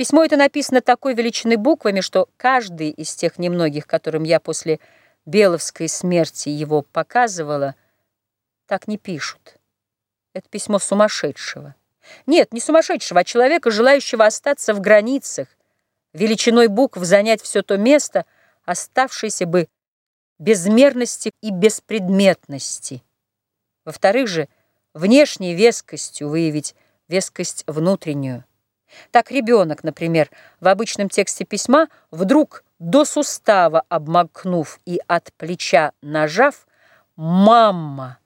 Письмо это написано такой величины буквами, что каждый из тех немногих, которым я после Беловской смерти его показывала, так не пишут. Это письмо сумасшедшего. Нет, не сумасшедшего, а человека, желающего остаться в границах, величиной букв занять все то место, оставшееся бы безмерности и беспредметности. Во-вторых же, внешней вескостью выявить вескость внутреннюю. Так ребенок, например, в обычном тексте письма, вдруг до сустава обмакнув и от плеча нажав, «Мама,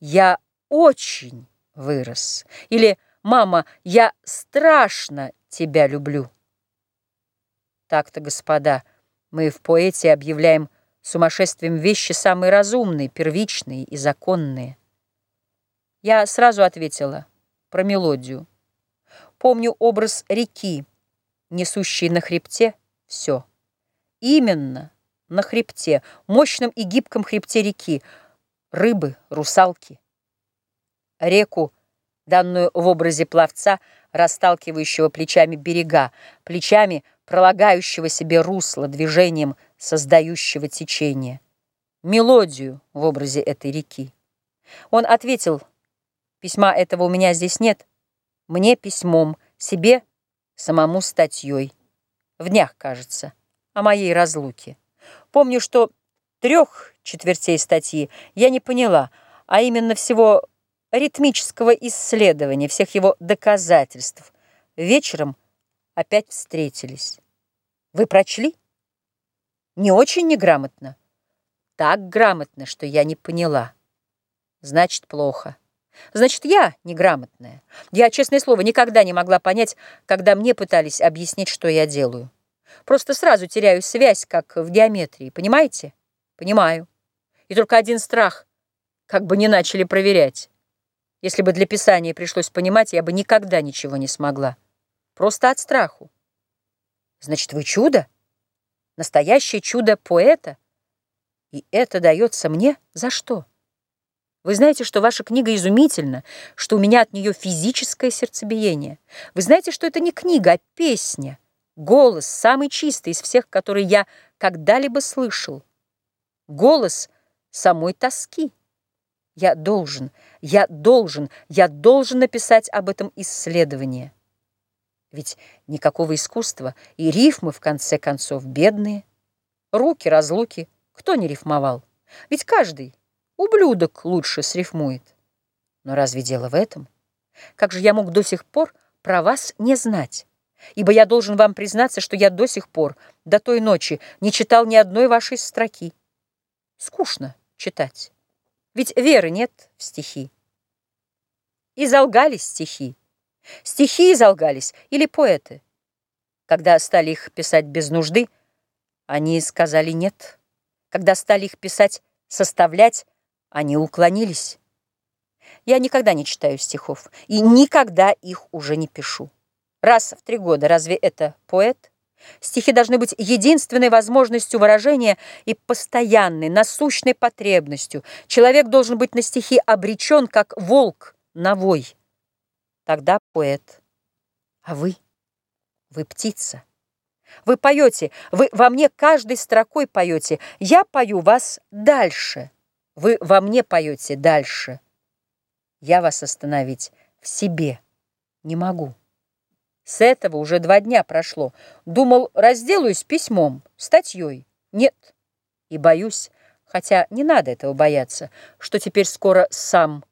я очень вырос» или «Мама, я страшно тебя люблю». Так-то, господа, мы в поэте объявляем сумасшествием вещи самые разумные, первичные и законные. Я сразу ответила про мелодию. Помню образ реки, несущей на хребте все. Именно на хребте, мощном и гибком хребте реки, рыбы, русалки. Реку, данную в образе пловца, расталкивающего плечами берега, плечами пролагающего себе русло движением создающего течение, мелодию в образе этой реки. Он ответил, письма этого у меня здесь нет, мне письмом, себе самому статьей. В днях, кажется, о моей разлуке. Помню, что трех четвертей статьи я не поняла, а именно всего ритмического исследования, всех его доказательств. Вечером опять встретились. Вы прочли? Не очень неграмотно. Так грамотно, что я не поняла. Значит, плохо. Значит, я неграмотная. Я, честное слово, никогда не могла понять, когда мне пытались объяснить, что я делаю. Просто сразу теряю связь, как в геометрии. Понимаете? Понимаю. И только один страх, как бы не начали проверять. Если бы для писания пришлось понимать, я бы никогда ничего не смогла. Просто от страху. Значит, вы чудо? Настоящее чудо поэта? И это дается мне за что? Вы знаете, что ваша книга изумительна, что у меня от нее физическое сердцебиение. Вы знаете, что это не книга, а песня. Голос самый чистый из всех, которые я когда-либо слышал. Голос самой тоски. Я должен, я должен, я должен написать об этом исследование. Ведь никакого искусства и рифмы, в конце концов, бедные. Руки, разлуки, кто не рифмовал? Ведь каждый Ублюдок лучше срифмует. Но разве дело в этом? Как же я мог до сих пор про вас не знать? Ибо я должен вам признаться, что я до сих пор, до той ночи, не читал ни одной вашей строки. Скучно читать. Ведь веры нет в стихи. И залгались стихи. Стихи изолгались или поэты. Когда стали их писать без нужды, они сказали «нет». Когда стали их писать, составлять, они уклонились. Я никогда не читаю стихов и никогда их уже не пишу. Раз в три года разве это поэт? Стихи должны быть единственной возможностью выражения и постоянной, насущной потребностью. Человек должен быть на стихи обречен, как волк на вой. Тогда поэт. А вы? Вы птица. Вы поете, вы во мне каждой строкой поете. Я пою вас дальше. Вы во мне поете дальше. Я вас остановить в себе не могу. С этого уже два дня прошло. Думал, разделаюсь письмом, статьей. Нет. И боюсь, хотя не надо этого бояться, что теперь скоро сам